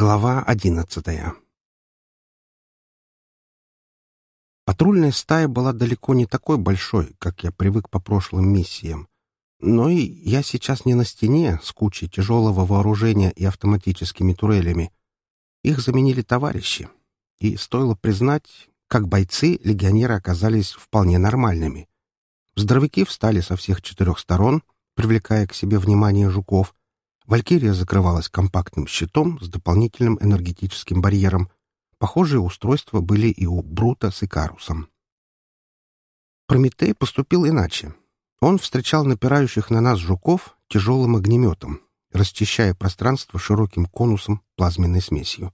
Глава одиннадцатая Патрульная стая была далеко не такой большой, как я привык по прошлым миссиям. Но и я сейчас не на стене с кучей тяжелого вооружения и автоматическими турелями. Их заменили товарищи. И стоило признать, как бойцы, легионеры оказались вполне нормальными. Здоровяки встали со всех четырех сторон, привлекая к себе внимание жуков, Валькирия закрывалась компактным щитом с дополнительным энергетическим барьером. Похожие устройства были и у Брута с Икарусом. Прометей поступил иначе. Он встречал напирающих на нас жуков тяжелым огнеметом, расчищая пространство широким конусом плазменной смесью.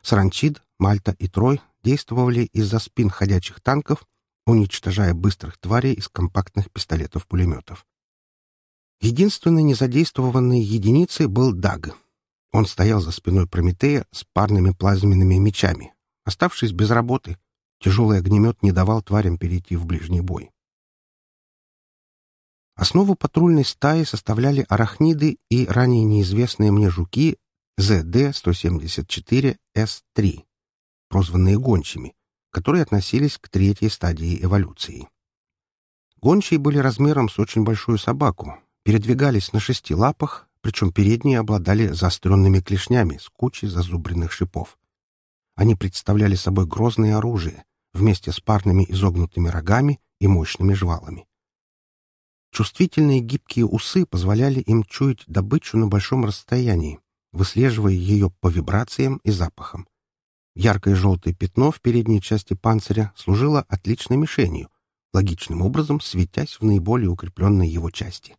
Саранчид, Мальта и Трой действовали из-за спин ходячих танков, уничтожая быстрых тварей из компактных пистолетов-пулеметов. Единственной незадействованной единицей был Даг. Он стоял за спиной Прометея с парными плазменными мечами. Оставшись без работы, тяжелый огнемет не давал тварям перейти в ближний бой. Основу патрульной стаи составляли арахниды и ранее неизвестные мне жуки ЗД-174С3, прозванные гончими, которые относились к третьей стадии эволюции. Гончие были размером с очень большую собаку, передвигались на шести лапах, причем передние обладали заостренными клешнями с кучей зазубренных шипов. Они представляли собой грозное оружие вместе с парными изогнутыми рогами и мощными жвалами. Чувствительные гибкие усы позволяли им чуять добычу на большом расстоянии, выслеживая ее по вибрациям и запахам. Яркое желтое пятно в передней части панциря служило отличной мишенью, логичным образом светясь в наиболее укрепленной его части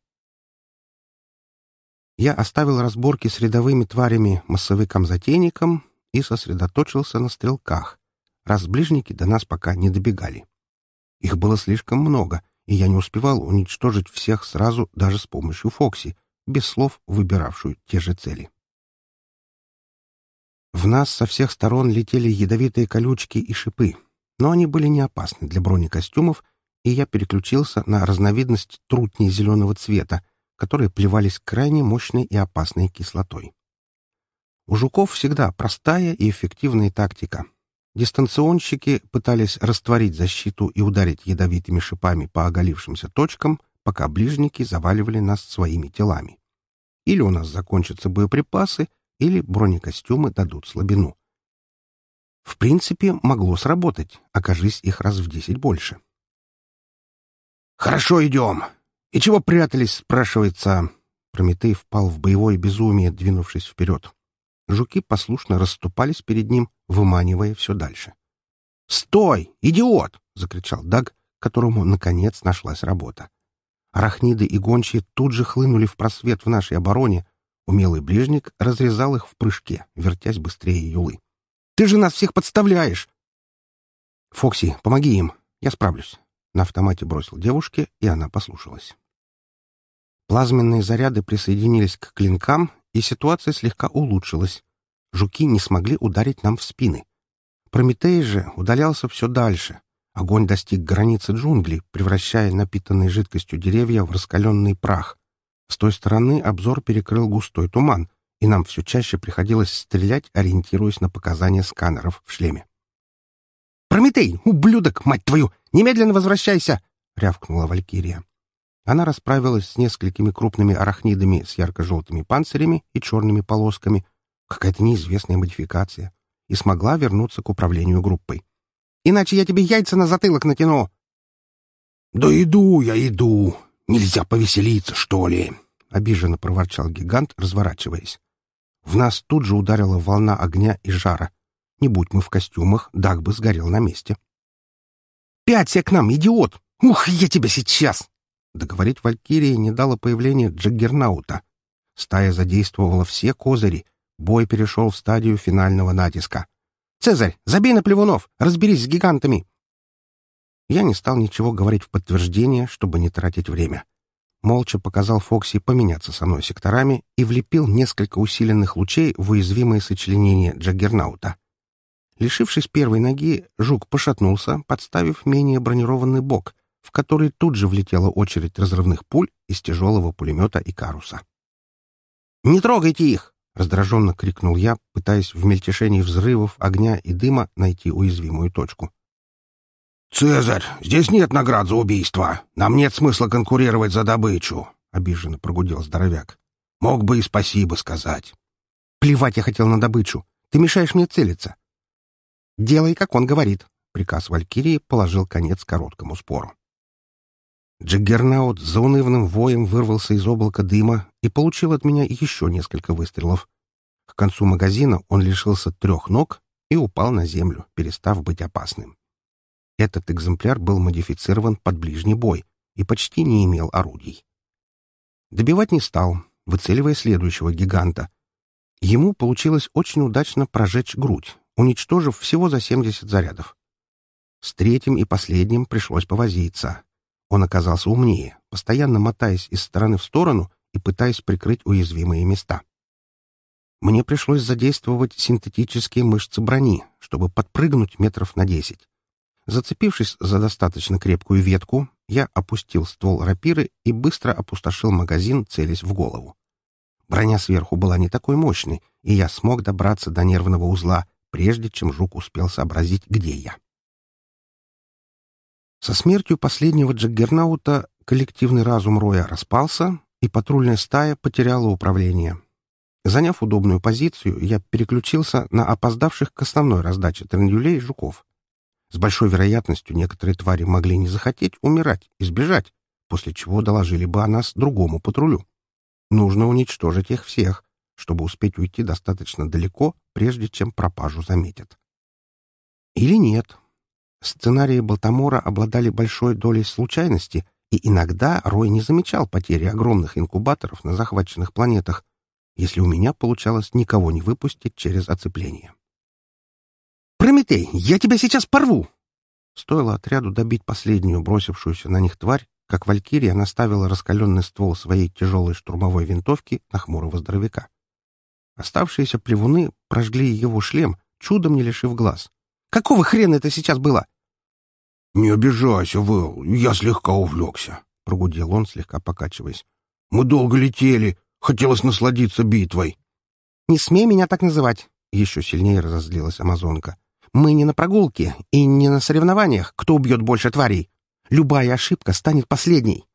я оставил разборки с рядовыми тварями массовикам-затейникам и сосредоточился на стрелках, раз ближники до нас пока не добегали. Их было слишком много, и я не успевал уничтожить всех сразу даже с помощью Фокси, без слов выбиравшую те же цели. В нас со всех сторон летели ядовитые колючки и шипы, но они были не опасны для бронекостюмов, и я переключился на разновидность трутней зеленого цвета, которые плевались крайне мощной и опасной кислотой. У жуков всегда простая и эффективная тактика. Дистанционщики пытались растворить защиту и ударить ядовитыми шипами по оголившимся точкам, пока ближники заваливали нас своими телами. Или у нас закончатся боеприпасы, или бронекостюмы дадут слабину. В принципе, могло сработать, окажись их раз в десять больше. «Хорошо идем!» «И чего прятались?» — спрашивается. Прометей впал в боевое безумие, двинувшись вперед. Жуки послушно расступались перед ним, выманивая все дальше. «Стой! Идиот!» — закричал Даг, которому, наконец, нашлась работа. Арахниды и гончие тут же хлынули в просвет в нашей обороне. Умелый ближник разрезал их в прыжке, вертясь быстрее юлы. «Ты же нас всех подставляешь!» «Фокси, помоги им, я справлюсь». На автомате бросил девушке, и она послушалась. Плазменные заряды присоединились к клинкам, и ситуация слегка улучшилась. Жуки не смогли ударить нам в спины. Прометей же удалялся все дальше. Огонь достиг границы джунглей, превращая напитанные жидкостью деревья в раскаленный прах. С той стороны обзор перекрыл густой туман, и нам все чаще приходилось стрелять, ориентируясь на показания сканеров в шлеме. «Прометей, ублюдок, мать твою! Немедленно возвращайся!» — рявкнула Валькирия. Она расправилась с несколькими крупными арахнидами с ярко-желтыми панцирями и черными полосками, какая-то неизвестная модификация, и смогла вернуться к управлению группой. «Иначе я тебе яйца на затылок натяну!» «Да иду я, иду! Нельзя повеселиться, что ли?» — обиженно проворчал гигант, разворачиваясь. В нас тут же ударила волна огня и жара. Не будь мы в костюмах, Даг бы сгорел на месте. «Пяться к нам, идиот! Ух, я тебя сейчас!» Договорить Валькирии не дало появление Джаггернаута. Стая задействовала все козыри. Бой перешел в стадию финального натиска. «Цезарь, забей на плевунов! Разберись с гигантами!» Я не стал ничего говорить в подтверждение, чтобы не тратить время. Молча показал Фокси поменяться со мной секторами и влепил несколько усиленных лучей в уязвимое сочленение Джаггернаута. Лишившись первой ноги, жук пошатнулся, подставив менее бронированный бок, в который тут же влетела очередь разрывных пуль из тяжелого пулемета и каруса. «Не трогайте их!» Раздраженно крикнул я, пытаясь в мельтешении взрывов, огня и дыма найти уязвимую точку. «Цезарь, здесь нет наград за убийство. Нам нет смысла конкурировать за добычу», — обиженно прогудел здоровяк. «Мог бы и спасибо сказать». «Плевать я хотел на добычу. Ты мешаешь мне целиться». «Делай, как он говорит», — приказ Валькирии положил конец короткому спору. Джаггернаут с заунывным воем вырвался из облака дыма и получил от меня еще несколько выстрелов. К концу магазина он лишился трех ног и упал на землю, перестав быть опасным. Этот экземпляр был модифицирован под ближний бой и почти не имел орудий. Добивать не стал, выцеливая следующего гиганта. Ему получилось очень удачно прожечь грудь, уничтожив всего за 70 зарядов. С третьим и последним пришлось повозиться. Он оказался умнее, постоянно мотаясь из стороны в сторону и пытаясь прикрыть уязвимые места. Мне пришлось задействовать синтетические мышцы брони, чтобы подпрыгнуть метров на десять. Зацепившись за достаточно крепкую ветку, я опустил ствол рапиры и быстро опустошил магазин, целясь в голову. Броня сверху была не такой мощной, и я смог добраться до нервного узла, прежде чем жук успел сообразить, где я. Со смертью последнего Джаггернаута коллективный разум Роя распался, и патрульная стая потеряла управление. Заняв удобную позицию, я переключился на опоздавших к основной раздаче трендюлей жуков. С большой вероятностью некоторые твари могли не захотеть умирать и сбежать, после чего доложили бы о нас другому патрулю. Нужно уничтожить их всех, чтобы успеть уйти достаточно далеко, прежде чем пропажу заметят. Или нет, Сценарии Балтамора обладали большой долей случайности, и иногда Рой не замечал потери огромных инкубаторов на захваченных планетах, если у меня получалось никого не выпустить через оцепление. «Прометей, я тебя сейчас порву!» Стоило отряду добить последнюю бросившуюся на них тварь, как Валькирия наставила раскаленный ствол своей тяжелой штурмовой винтовки на хмурого здоровяка. Оставшиеся плевуны прожгли его шлем, чудом не лишив глаз. «Какого хрена это сейчас было? «Не обижайся, Вэл, я слегка увлекся», — прогудел он, слегка покачиваясь. «Мы долго летели, хотелось насладиться битвой». «Не смей меня так называть», — еще сильнее разозлилась амазонка. «Мы не на прогулке и не на соревнованиях, кто убьет больше тварей. Любая ошибка станет последней».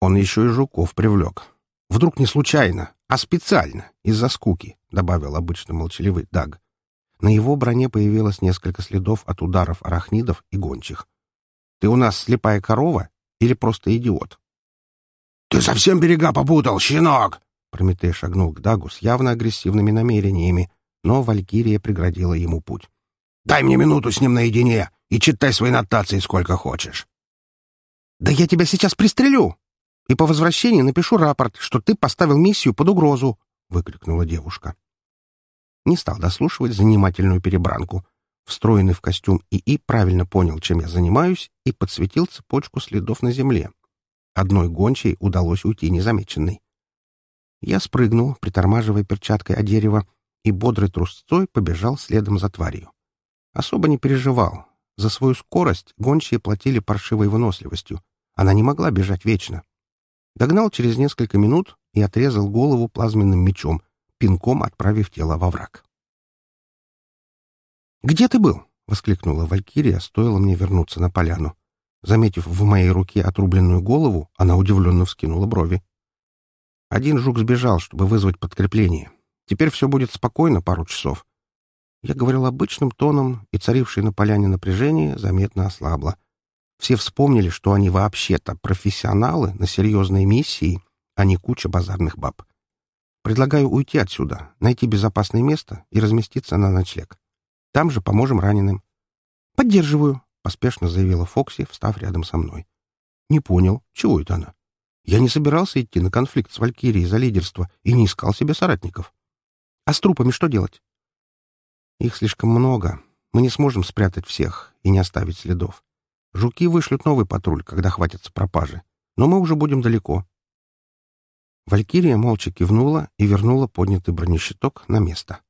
Он еще и жуков привлек. Вдруг не случайно, а специально, из-за скуки, — добавил обычно молчаливый Даг. На его броне появилось несколько следов от ударов арахнидов и гончих. «Ты у нас слепая корова или просто идиот?» «Ты совсем берега попутал, щенок!» Прометей шагнул к Дагу с явно агрессивными намерениями, но Валькирия преградила ему путь. «Дай мне минуту с ним наедине и читай свои нотации сколько хочешь». «Да я тебя сейчас пристрелю! И по возвращении напишу рапорт, что ты поставил миссию под угрозу!» — выкрикнула девушка. Не стал дослушивать занимательную перебранку. Встроенный в костюм ИИ правильно понял, чем я занимаюсь, и подсветил цепочку следов на земле. Одной гончей удалось уйти незамеченной. Я спрыгнул, притормаживая перчаткой о дерево, и бодрой трусцой побежал следом за тварью. Особо не переживал. За свою скорость гончие платили паршивой выносливостью. Она не могла бежать вечно. Догнал через несколько минут и отрезал голову плазменным мечом, пинком отправив тело во враг. «Где ты был?» — воскликнула Валькирия, стоило мне вернуться на поляну. Заметив в моей руке отрубленную голову, она удивленно вскинула брови. Один жук сбежал, чтобы вызвать подкрепление. Теперь все будет спокойно пару часов. Я говорил обычным тоном, и царившее на поляне напряжение заметно ослабло. Все вспомнили, что они вообще-то профессионалы на серьезной миссии, а не куча базарных баб. Предлагаю уйти отсюда, найти безопасное место и разместиться на ночлег. Там же поможем раненым. — Поддерживаю, — поспешно заявила Фокси, встав рядом со мной. — Не понял, чего это она? Я не собирался идти на конфликт с Валькирией за лидерство и не искал себе соратников. А с трупами что делать? Их слишком много. Мы не сможем спрятать всех и не оставить следов. Жуки вышлют новый патруль, когда хватится пропажи. Но мы уже будем далеко. Валькирия молча кивнула и вернула поднятый бронещиток на место.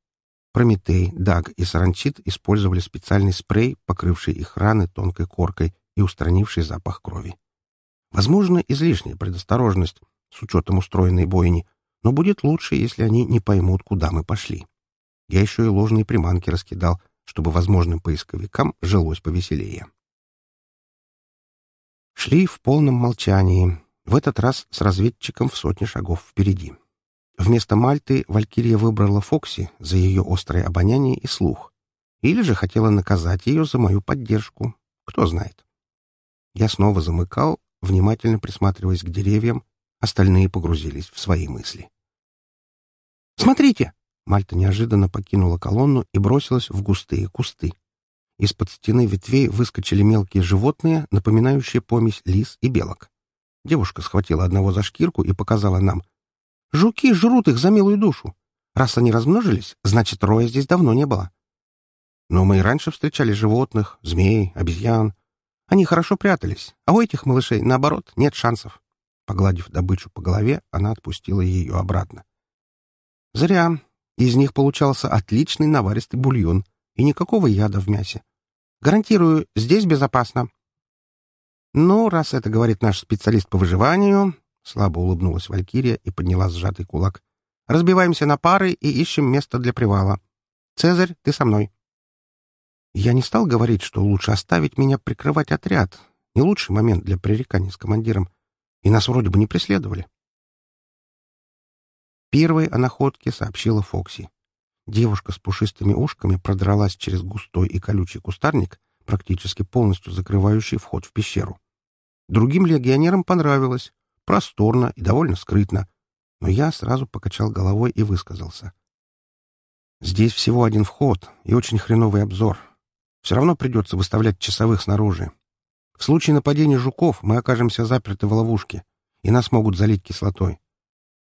Прометей, Даг и Саранчит использовали специальный спрей, покрывший их раны тонкой коркой и устранивший запах крови. Возможно, излишняя предосторожность с учетом устроенной бойни, Но будет лучше, если они не поймут, куда мы пошли. Я еще и ложные приманки раскидал, чтобы возможным поисковикам жилось повеселее. Шли в полном молчании, в этот раз с разведчиком в сотни шагов впереди. Вместо Мальты Валькирия выбрала Фокси за ее острое обоняние и слух. Или же хотела наказать ее за мою поддержку. Кто знает. Я снова замыкал, внимательно присматриваясь к деревьям, остальные погрузились в свои мысли. «Смотрите!» Мальта неожиданно покинула колонну и бросилась в густые кусты. Из-под стены ветвей выскочили мелкие животные, напоминающие помесь лис и белок. Девушка схватила одного за шкирку и показала нам. «Жуки жрут их за милую душу. Раз они размножились, значит, роя здесь давно не было. Но мы и раньше встречали животных, змей, обезьян. Они хорошо прятались, а у этих малышей, наоборот, нет шансов». Погладив добычу по голове, она отпустила ее обратно. «Зря. Из них получался отличный наваристый бульон и никакого яда в мясе. Гарантирую, здесь безопасно. «Ну, раз это говорит наш специалист по выживанию...» Слабо улыбнулась Валькирия и подняла сжатый кулак. «Разбиваемся на пары и ищем место для привала. Цезарь, ты со мной». Я не стал говорить, что лучше оставить меня прикрывать отряд. Не лучший момент для пререканий с командиром. И нас вроде бы не преследовали. Первой о находке сообщила Фокси. Девушка с пушистыми ушками продралась через густой и колючий кустарник, практически полностью закрывающий вход в пещеру. Другим легионерам понравилось. Просторно и довольно скрытно. Но я сразу покачал головой и высказался. Здесь всего один вход и очень хреновый обзор. Все равно придется выставлять часовых снаружи. В случае нападения жуков мы окажемся заперты в ловушке, и нас могут залить кислотой.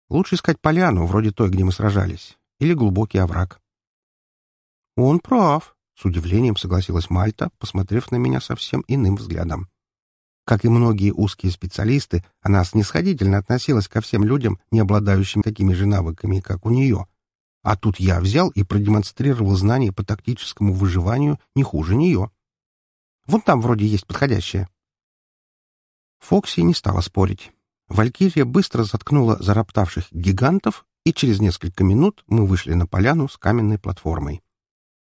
Лучше искать поляну, вроде той, где мы сражались, или глубокий овраг. Он прав, с удивлением согласилась Мальта, посмотрев на меня совсем иным взглядом. Как и многие узкие специалисты, она снисходительно относилась ко всем людям, не обладающим такими же навыками, как у нее. А тут я взял и продемонстрировал знания по тактическому выживанию не хуже нее. Вон там вроде есть подходящее. Фокси не стала спорить. Валькирия быстро заткнула зароптавших гигантов, и через несколько минут мы вышли на поляну с каменной платформой.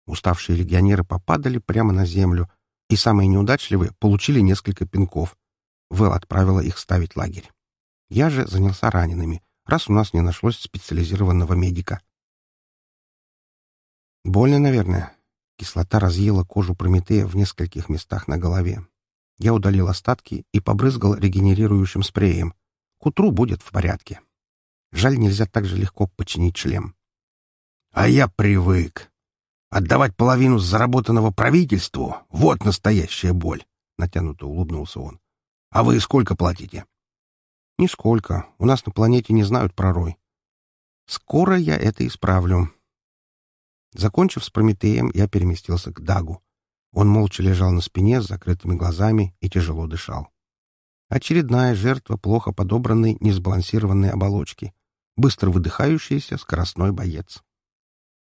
Уставшие легионеры попадали прямо на землю, и самые неудачливые получили несколько пинков. Вэл отправила их ставить лагерь. Я же занялся ранеными, раз у нас не нашлось специализированного медика. Больно, наверное. Кислота разъела кожу Прометея в нескольких местах на голове. Я удалил остатки и побрызгал регенерирующим спреем. К утру будет в порядке. Жаль, нельзя так же легко починить шлем. — А я привык, Отдавать половину заработанного правительству — вот настоящая боль, — натянуто улыбнулся он. — А вы сколько платите? — Нисколько. У нас на планете не знают про рой. Скоро я это исправлю. Закончив с Прометеем, я переместился к Дагу. Он молча лежал на спине с закрытыми глазами и тяжело дышал. Очередная жертва плохо подобранной, несбалансированной оболочки. Быстро выдыхающийся скоростной боец.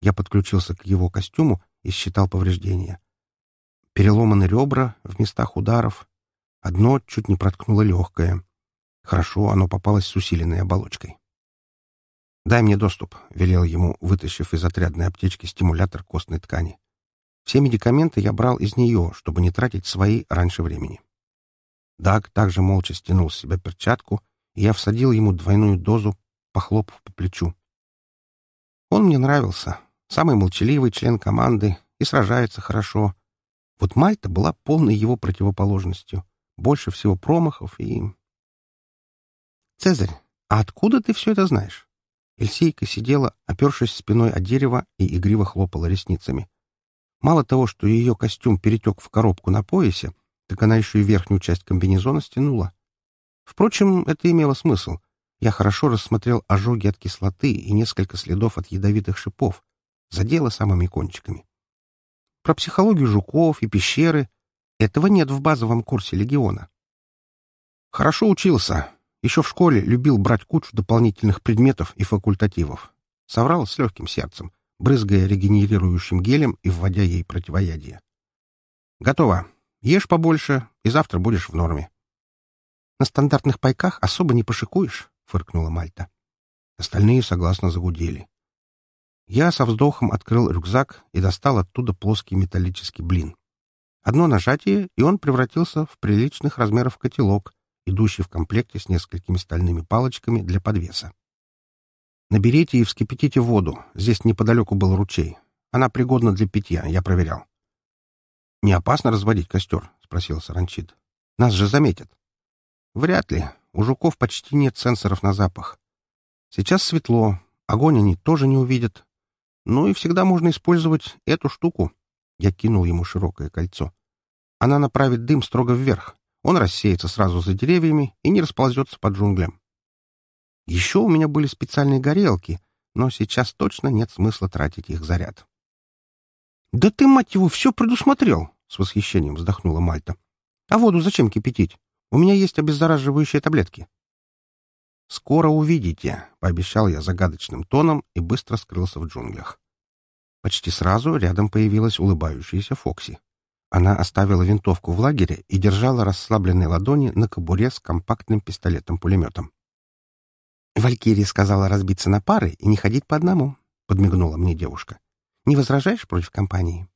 Я подключился к его костюму и считал повреждения. Переломаны ребра в местах ударов. Одно чуть не проткнуло легкое. Хорошо, оно попалось с усиленной оболочкой. «Дай мне доступ», — велел ему, вытащив из отрядной аптечки стимулятор костной ткани. Все медикаменты я брал из нее, чтобы не тратить свои раньше времени. Даг также молча стянул с себя перчатку, и я всадил ему двойную дозу, похлопав по плечу. Он мне нравился, самый молчаливый член команды и сражается хорошо. Вот Мальта была полной его противоположностью. Больше всего промахов и... «Цезарь, а откуда ты все это знаешь?» Эльсейка сидела, опершись спиной от дерева и игриво хлопала ресницами. Мало того, что ее костюм перетек в коробку на поясе, так она еще и верхнюю часть комбинезона стянула. Впрочем, это имело смысл. Я хорошо рассмотрел ожоги от кислоты и несколько следов от ядовитых шипов, задела самыми кончиками. Про психологию жуков и пещеры этого нет в базовом курсе легиона. Хорошо учился. Еще в школе любил брать кучу дополнительных предметов и факультативов. Соврал с легким сердцем, брызгая регенерирующим гелем и вводя ей противоядие. Готово. Ешь побольше, и завтра будешь в норме. На стандартных пайках особо не пошикуешь, фыркнула Мальта. Остальные согласно загудели. Я со вздохом открыл рюкзак и достал оттуда плоский металлический блин. Одно нажатие, и он превратился в приличных размеров котелок, идущий в комплекте с несколькими стальными палочками для подвеса. Наберите и вскипятите воду. Здесь неподалеку был ручей. Она пригодна для питья, я проверял. — Не опасно разводить костер? — спросил Саранчит. — Нас же заметят. — Вряд ли. У жуков почти нет сенсоров на запах. Сейчас светло. Огонь они тоже не увидят. Ну и всегда можно использовать эту штуку. Я кинул ему широкое кольцо. Она направит дым строго вверх. Он рассеется сразу за деревьями и не расползется по джунглям. Еще у меня были специальные горелки, но сейчас точно нет смысла тратить их заряд. — Да ты, мать его, все предусмотрел! — с восхищением вздохнула Мальта. — А воду зачем кипятить? У меня есть обеззараживающие таблетки. «Скоро увидите», — пообещал я загадочным тоном и быстро скрылся в джунглях. Почти сразу рядом появилась улыбающаяся Фокси. Она оставила винтовку в лагере и держала расслабленные ладони на кобуре с компактным пистолетом-пулеметом. «Валькирия сказала разбиться на пары и не ходить по одному», — подмигнула мне девушка. «Не возражаешь против компании?»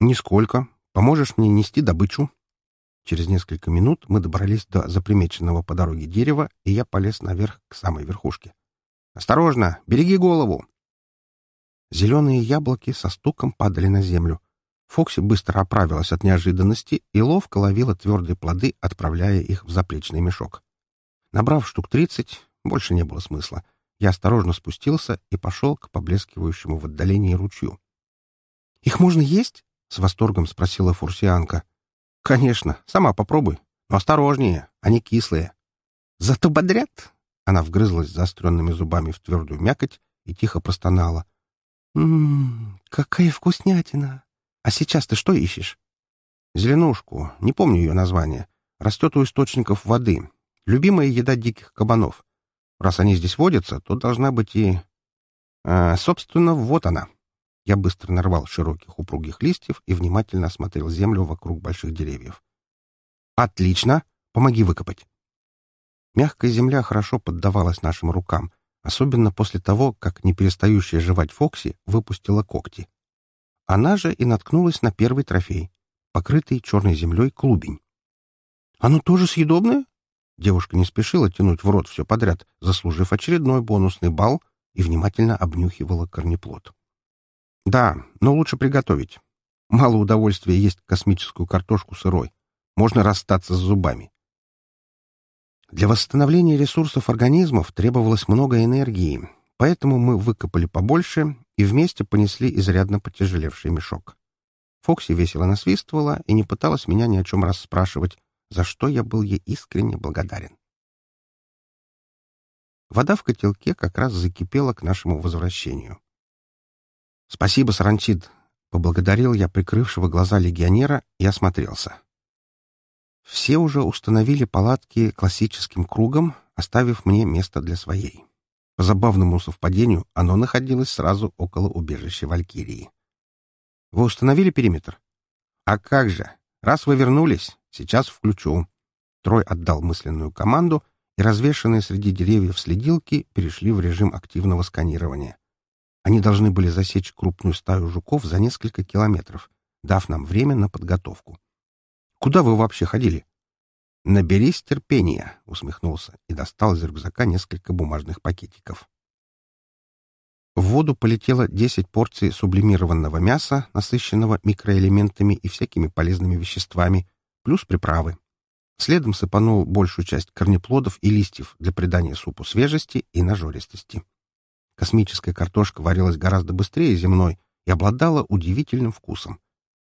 «Нисколько. Поможешь мне нести добычу?» Через несколько минут мы добрались до запримеченного по дороге дерева, и я полез наверх к самой верхушке. «Осторожно! Береги голову!» Зеленые яблоки со стуком падали на землю. Фокси быстро оправилась от неожиданности и ловко ловила твердые плоды, отправляя их в заплечный мешок. Набрав штук тридцать, больше не было смысла. Я осторожно спустился и пошел к поблескивающему в отдалении ручью. «Их можно есть?» — с восторгом спросила фурсианка. «Конечно, сама попробуй. Но осторожнее, они кислые». «Зато бодрят!» Она вгрызлась заостренными зубами в твердую мякоть и тихо простонала. «Ммм, какая вкуснятина! А сейчас ты что ищешь?» «Зеленушку. Не помню ее название. Растет у источников воды. Любимая еда диких кабанов. Раз они здесь водятся, то должна быть и... А, собственно, вот она». Я быстро нарвал широких упругих листьев и внимательно осмотрел землю вокруг больших деревьев. «Отлично! Помоги выкопать!» Мягкая земля хорошо поддавалась нашим рукам, особенно после того, как не перестающая жевать Фокси выпустила когти. Она же и наткнулась на первый трофей — покрытый черной землей клубень. «Оно тоже съедобное?» Девушка не спешила тянуть в рот все подряд, заслужив очередной бонусный балл, и внимательно обнюхивала корнеплод. Да, но лучше приготовить. Мало удовольствия есть космическую картошку сырой. Можно расстаться с зубами. Для восстановления ресурсов организмов требовалось много энергии, поэтому мы выкопали побольше и вместе понесли изрядно потяжелевший мешок. Фокси весело насвистывала и не пыталась меня ни о чем расспрашивать, за что я был ей искренне благодарен. Вода в котелке как раз закипела к нашему возвращению. «Спасибо, Саранчид!» — поблагодарил я прикрывшего глаза легионера и осмотрелся. Все уже установили палатки классическим кругом, оставив мне место для своей. По забавному совпадению оно находилось сразу около убежища Валькирии. «Вы установили периметр?» «А как же! Раз вы вернулись, сейчас включу». Трой отдал мысленную команду, и развешанные среди деревьев следилки перешли в режим активного сканирования. Они должны были засечь крупную стаю жуков за несколько километров, дав нам время на подготовку. «Куда вы вообще ходили?» «Наберись терпения», — усмехнулся и достал из рюкзака несколько бумажных пакетиков. В воду полетело 10 порций сублимированного мяса, насыщенного микроэлементами и всякими полезными веществами, плюс приправы. Следом сыпанул большую часть корнеплодов и листьев для придания супу свежести и нажористости. Космическая картошка варилась гораздо быстрее земной и обладала удивительным вкусом.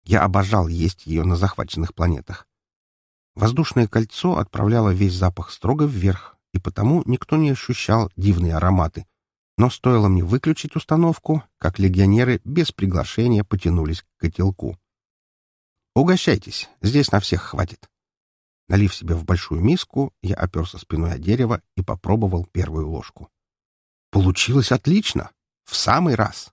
Я обожал есть ее на захваченных планетах. Воздушное кольцо отправляло весь запах строго вверх, и потому никто не ощущал дивные ароматы. Но стоило мне выключить установку, как легионеры без приглашения потянулись к котелку. «Угощайтесь, здесь на всех хватит». Налив себе в большую миску, я оперся спиной о дерево и попробовал первую ложку. Получилось отлично. В самый раз.